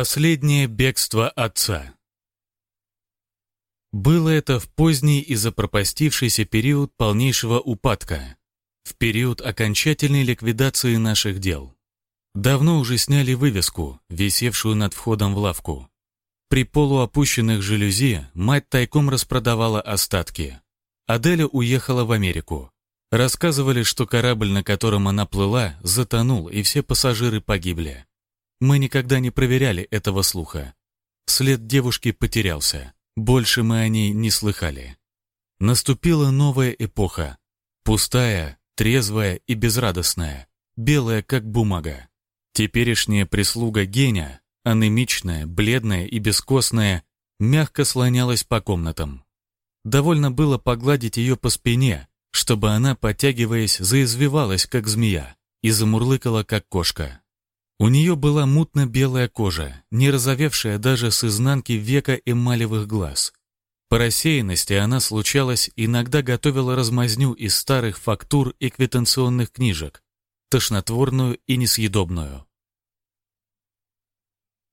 Последнее бегство отца. Было это в поздний и запропастившийся период полнейшего упадка, в период окончательной ликвидации наших дел. Давно уже сняли вывеску, висевшую над входом в лавку. При полуопущенных жалюзи мать тайком распродавала остатки. Аделя уехала в Америку. Рассказывали, что корабль, на котором она плыла, затонул, и все пассажиры погибли. Мы никогда не проверяли этого слуха. След девушки потерялся. Больше мы о ней не слыхали. Наступила новая эпоха. Пустая, трезвая и безрадостная. Белая, как бумага. Теперешняя прислуга Геня, анемичная, бледная и бескостная, мягко слонялась по комнатам. Довольно было погладить ее по спине, чтобы она, подтягиваясь, заизвивалась, как змея, и замурлыкала, как кошка. У нее была мутно-белая кожа, не разовевшая даже с изнанки века эмалевых глаз. По рассеянности она случалась, иногда готовила размазню из старых фактур и квитанционных книжек, тошнотворную и несъедобную.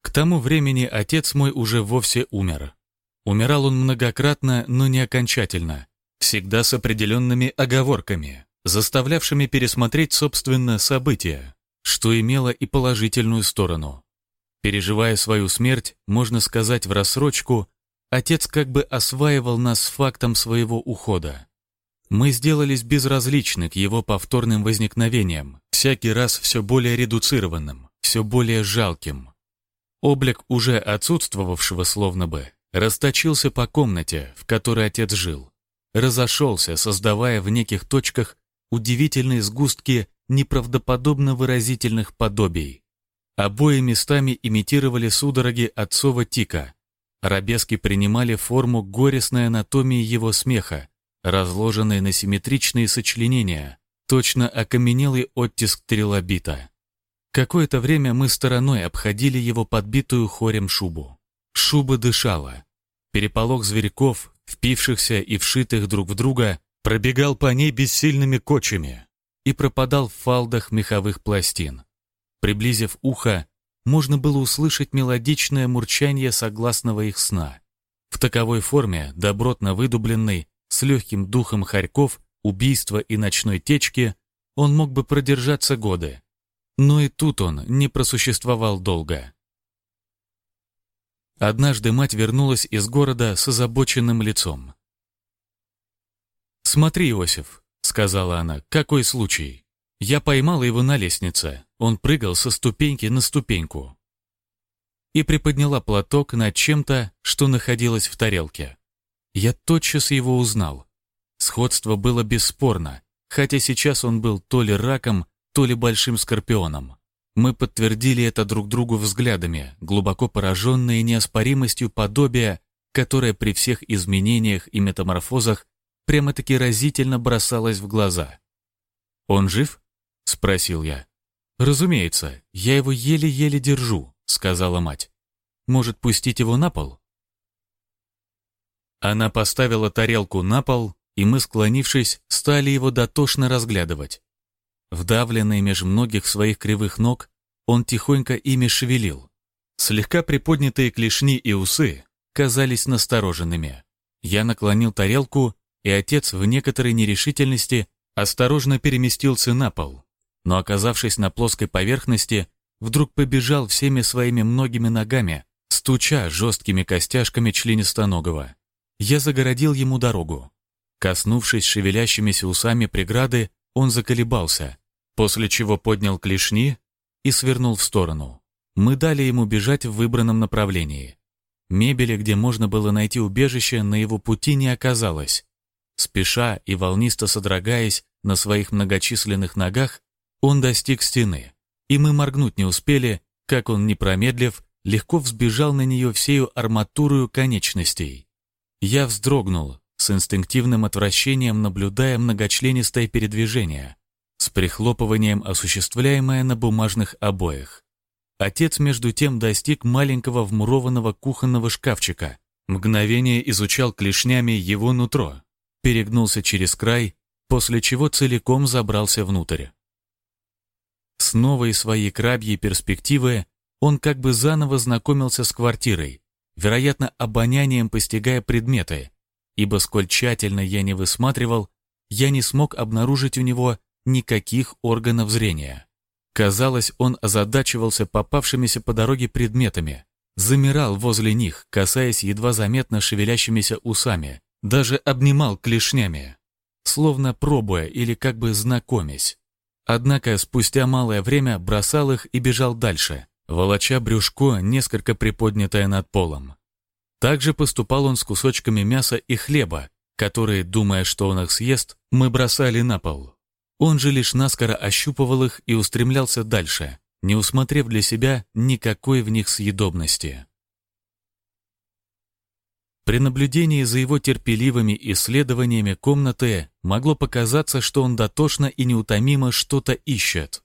К тому времени отец мой уже вовсе умер. Умирал он многократно, но не окончательно, всегда с определенными оговорками, заставлявшими пересмотреть, собственно, события что имело и положительную сторону. Переживая свою смерть, можно сказать в рассрочку, отец как бы осваивал нас фактом своего ухода. Мы сделались безразличны к его повторным возникновениям, всякий раз все более редуцированным, все более жалким. Облик уже отсутствовавшего словно бы расточился по комнате, в которой отец жил, разошелся, создавая в неких точках удивительные сгустки неправдоподобно выразительных подобий. Обои местами имитировали судороги отцова тика. Арабески принимали форму горестной анатомии его смеха, разложенной на симметричные сочленения, точно окаменелый оттиск трилобита. Какое-то время мы стороной обходили его подбитую хорем шубу. Шуба дышала. Переполох зверьков, впившихся и вшитых друг в друга, пробегал по ней бессильными кочами и пропадал в фалдах меховых пластин. Приблизив ухо, можно было услышать мелодичное мурчание согласного их сна. В таковой форме, добротно выдубленной, с легким духом хорьков, убийства и ночной течки, он мог бы продержаться годы. Но и тут он не просуществовал долго. Однажды мать вернулась из города с озабоченным лицом. «Смотри, Иосиф, сказала она. «Какой случай?» Я поймала его на лестнице. Он прыгал со ступеньки на ступеньку. И приподняла платок над чем-то, что находилось в тарелке. Я тотчас его узнал. Сходство было бесспорно, хотя сейчас он был то ли раком, то ли большим скорпионом. Мы подтвердили это друг другу взглядами, глубоко пораженные неоспоримостью подобия, которое при всех изменениях и метаморфозах прямо-таки разительно бросалось в глаза. «Он жив?» — спросил я. «Разумеется, я его еле-еле держу», — сказала мать. «Может, пустить его на пол?» Она поставила тарелку на пол, и мы, склонившись, стали его дотошно разглядывать. Вдавленный меж многих своих кривых ног, он тихонько ими шевелил. Слегка приподнятые клешни и усы казались настороженными. Я наклонил тарелку и отец в некоторой нерешительности осторожно переместился на пол, но, оказавшись на плоской поверхности, вдруг побежал всеми своими многими ногами, стуча жесткими костяшками членистоногого. Я загородил ему дорогу. Коснувшись шевелящимися усами преграды, он заколебался, после чего поднял клешни и свернул в сторону. Мы дали ему бежать в выбранном направлении. Мебели, где можно было найти убежище, на его пути не оказалось, Спеша и волнисто содрогаясь на своих многочисленных ногах, он достиг стены, и мы моргнуть не успели, как он, не промедлив, легко взбежал на нее всею арматурою конечностей. Я вздрогнул, с инстинктивным отвращением наблюдая многочленистое передвижение, с прихлопыванием, осуществляемое на бумажных обоях. Отец, между тем, достиг маленького вмурованного кухонного шкафчика, мгновение изучал клешнями его нутро, перегнулся через край, после чего целиком забрался внутрь. С новой своей крабьей перспективы он как бы заново знакомился с квартирой, вероятно, обонянием постигая предметы, ибо сколь тщательно я не высматривал, я не смог обнаружить у него никаких органов зрения. Казалось, он озадачивался попавшимися по дороге предметами, замирал возле них, касаясь едва заметно шевелящимися усами, даже обнимал клешнями, словно пробуя или как бы знакомясь. Однако спустя малое время бросал их и бежал дальше, волоча брюшко, несколько приподнятое над полом. Также поступал он с кусочками мяса и хлеба, которые, думая, что он их съест, мы бросали на пол. Он же лишь наскоро ощупывал их и устремлялся дальше, не усмотрев для себя никакой в них съедобности. При наблюдении за его терпеливыми исследованиями комнаты могло показаться, что он дотошно и неутомимо что-то ищет.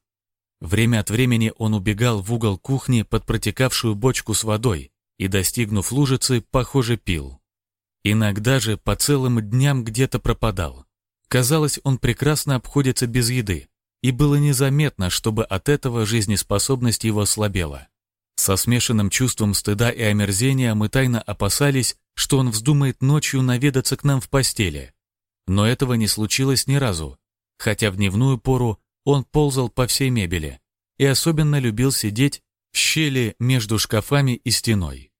Время от времени он убегал в угол кухни под протекавшую бочку с водой и, достигнув лужицы, похоже, пил. Иногда же по целым дням где-то пропадал. Казалось, он прекрасно обходится без еды, и было незаметно, чтобы от этого жизнеспособность его ослабела. Со смешанным чувством стыда и омерзения мы тайно опасались, что он вздумает ночью наведаться к нам в постели. Но этого не случилось ни разу, хотя в дневную пору он ползал по всей мебели и особенно любил сидеть в щели между шкафами и стеной.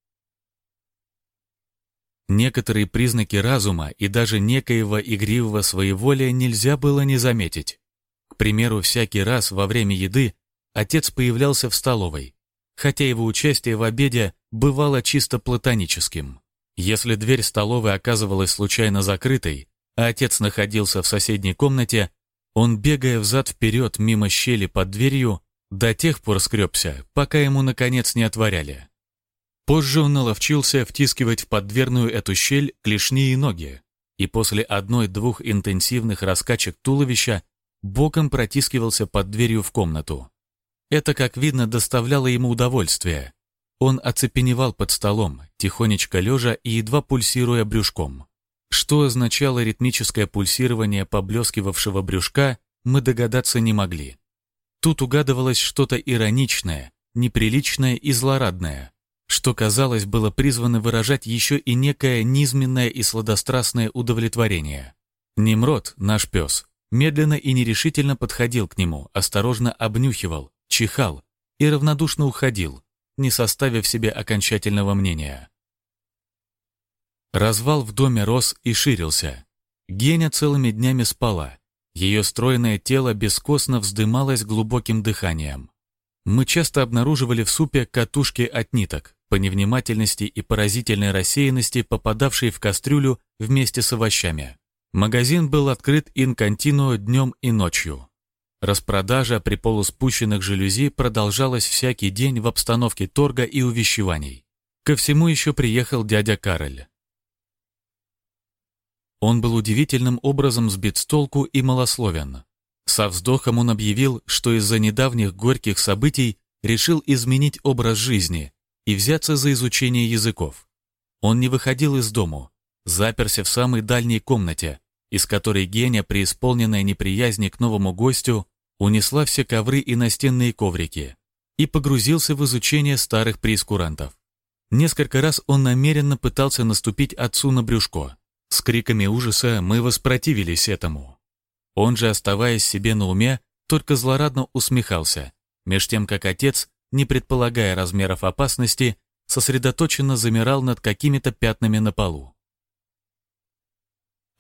Некоторые признаки разума и даже некоего игривого своеволия нельзя было не заметить. К примеру, всякий раз во время еды отец появлялся в столовой, хотя его участие в обеде бывало чисто платоническим. Если дверь столовой оказывалась случайно закрытой, а отец находился в соседней комнате, он, бегая взад-вперед мимо щели под дверью, до тех пор скребся, пока ему, наконец, не отворяли. Позже он наловчился втискивать в поддверную эту щель клешни и ноги, и после одной-двух интенсивных раскачек туловища боком протискивался под дверью в комнату. Это, как видно, доставляло ему удовольствие, он оцепеневал под столом, тихонечко лежа и едва пульсируя брюшком. Что означало ритмическое пульсирование поблескивавшего брюшка, мы догадаться не могли. Тут угадывалось что-то ироничное, неприличное и злорадное, что, казалось, было призвано выражать еще и некое низменное и сладострастное удовлетворение. Немрод, наш пес, медленно и нерешительно подходил к нему, осторожно обнюхивал, чихал и равнодушно уходил, не составив себе окончательного мнения. Развал в доме рос и ширился. Геня целыми днями спала. Ее стройное тело бескостно вздымалось глубоким дыханием. Мы часто обнаруживали в супе катушки от ниток, по невнимательности и поразительной рассеянности, попадавшие в кастрюлю вместе с овощами. Магазин был открыт инконтинуо днем и ночью. Распродажа при полуспущенных жалюзи продолжалась всякий день в обстановке торга и увещеваний. Ко всему еще приехал дядя Кароль. Он был удивительным образом сбит с толку и малословен. Со вздохом он объявил, что из-за недавних горьких событий решил изменить образ жизни и взяться за изучение языков. Он не выходил из дому, заперся в самой дальней комнате, из которой Геня, преисполненная неприязни к новому гостю, унесла все ковры и настенные коврики и погрузился в изучение старых преискурантов. Несколько раз он намеренно пытался наступить отцу на брюшко. С криками ужаса мы воспротивились этому. Он же, оставаясь себе на уме, только злорадно усмехался, меж тем как отец, не предполагая размеров опасности, сосредоточенно замирал над какими-то пятнами на полу.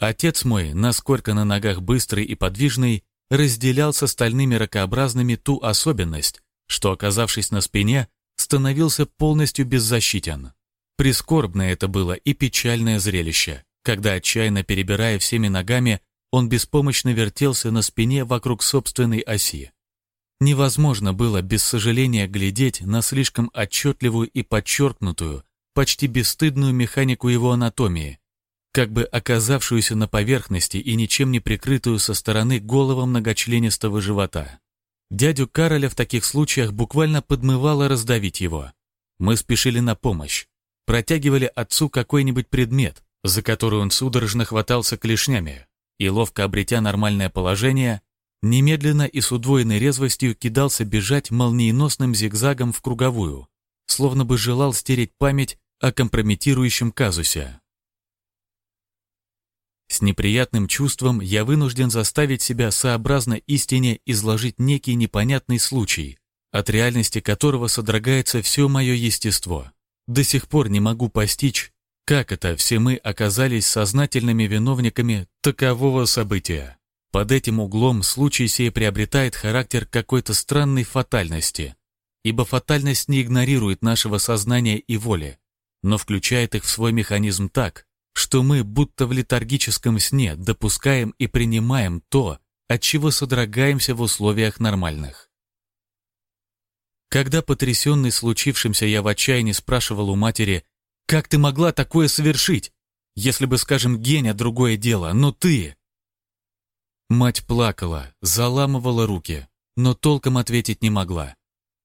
Отец мой, насколько на ногах быстрый и подвижный, разделял с остальными ракообразными ту особенность, что, оказавшись на спине, становился полностью беззащитен. Прискорбное это было и печальное зрелище, когда, отчаянно перебирая всеми ногами, он беспомощно вертелся на спине вокруг собственной оси. Невозможно было без сожаления глядеть на слишком отчетливую и подчеркнутую, почти бесстыдную механику его анатомии, как бы оказавшуюся на поверхности и ничем не прикрытую со стороны голого многочленистого живота. Дядю Кароля в таких случаях буквально подмывало раздавить его. Мы спешили на помощь, протягивали отцу какой-нибудь предмет, за который он судорожно хватался клешнями, и, ловко обретя нормальное положение, немедленно и с удвоенной резвостью кидался бежать молниеносным зигзагом в круговую, словно бы желал стереть память о компрометирующем казусе. С неприятным чувством я вынужден заставить себя сообразно истине изложить некий непонятный случай, от реальности которого содрогается все мое естество. До сих пор не могу постичь, как это все мы оказались сознательными виновниками такового события. Под этим углом случай сей приобретает характер какой-то странной фатальности, ибо фатальность не игнорирует нашего сознания и воли, но включает их в свой механизм так, что мы будто в летаргическом сне допускаем и принимаем то, от чего содрогаемся в условиях нормальных. Когда потрясенный случившимся я в отчаянии спрашивал у матери, «Как ты могла такое совершить? Если бы, скажем, Геня другое дело, но ты...» Мать плакала, заламывала руки, но толком ответить не могла.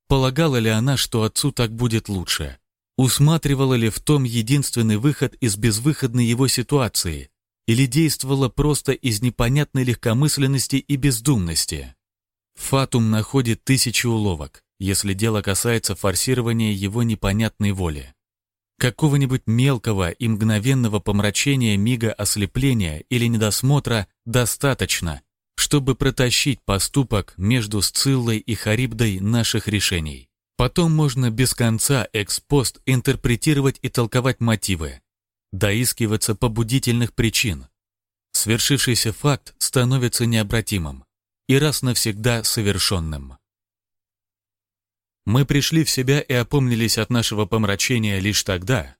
Полагала ли она, что отцу так будет лучше? Усматривала ли в том единственный выход из безвыходной его ситуации? Или действовала просто из непонятной легкомысленности и бездумности? Фатум находит тысячи уловок, если дело касается форсирования его непонятной воли. Какого-нибудь мелкого и мгновенного помрачения мига ослепления или недосмотра достаточно, чтобы протащить поступок между Сциллой и Харибдой наших решений. Потом можно без конца экспост интерпретировать и толковать мотивы, доискиваться побудительных причин. Свершившийся факт становится необратимым и раз навсегда совершенным. Мы пришли в себя и опомнились от нашего помрачения лишь тогда,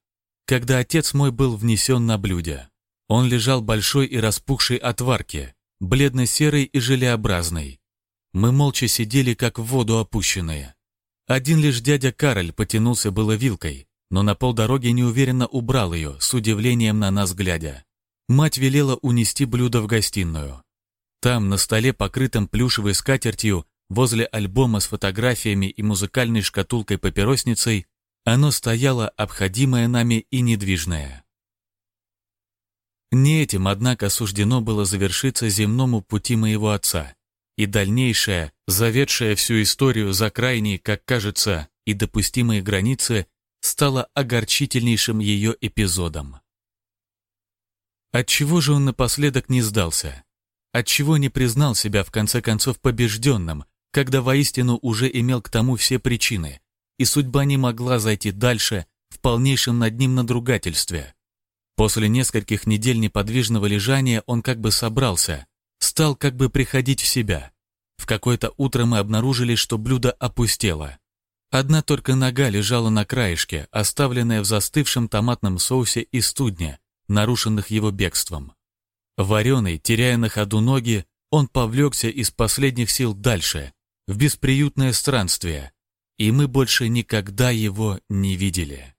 когда отец мой был внесен на блюде. Он лежал большой и распухшей отварке, бледно-серой и желеобразной. Мы молча сидели, как в воду опущенные. Один лишь дядя Кароль потянулся было вилкой, но на полдороги неуверенно убрал ее, с удивлением на нас глядя. Мать велела унести блюдо в гостиную. Там, на столе, покрытом плюшевой скатертью, Возле альбома с фотографиями и музыкальной шкатулкой-папиросницей оно стояло обходимое нами и недвижное. Не этим, однако, суждено было завершиться земному пути моего отца, и дальнейшее, заведшее всю историю за крайние, как кажется, и допустимые границы, стало огорчительнейшим ее эпизодом. Отчего же он напоследок не сдался? Отчего не признал себя в конце концов побежденным, когда воистину уже имел к тому все причины, и судьба не могла зайти дальше в полнейшем над ним надругательстве. После нескольких недель неподвижного лежания он как бы собрался, стал как бы приходить в себя. В какое-то утро мы обнаружили, что блюдо опустело. Одна только нога лежала на краешке, оставленная в застывшем томатном соусе и студне, нарушенных его бегством. Вареный, теряя на ходу ноги, он повлекся из последних сил дальше, в бесприютное странствие, и мы больше никогда его не видели.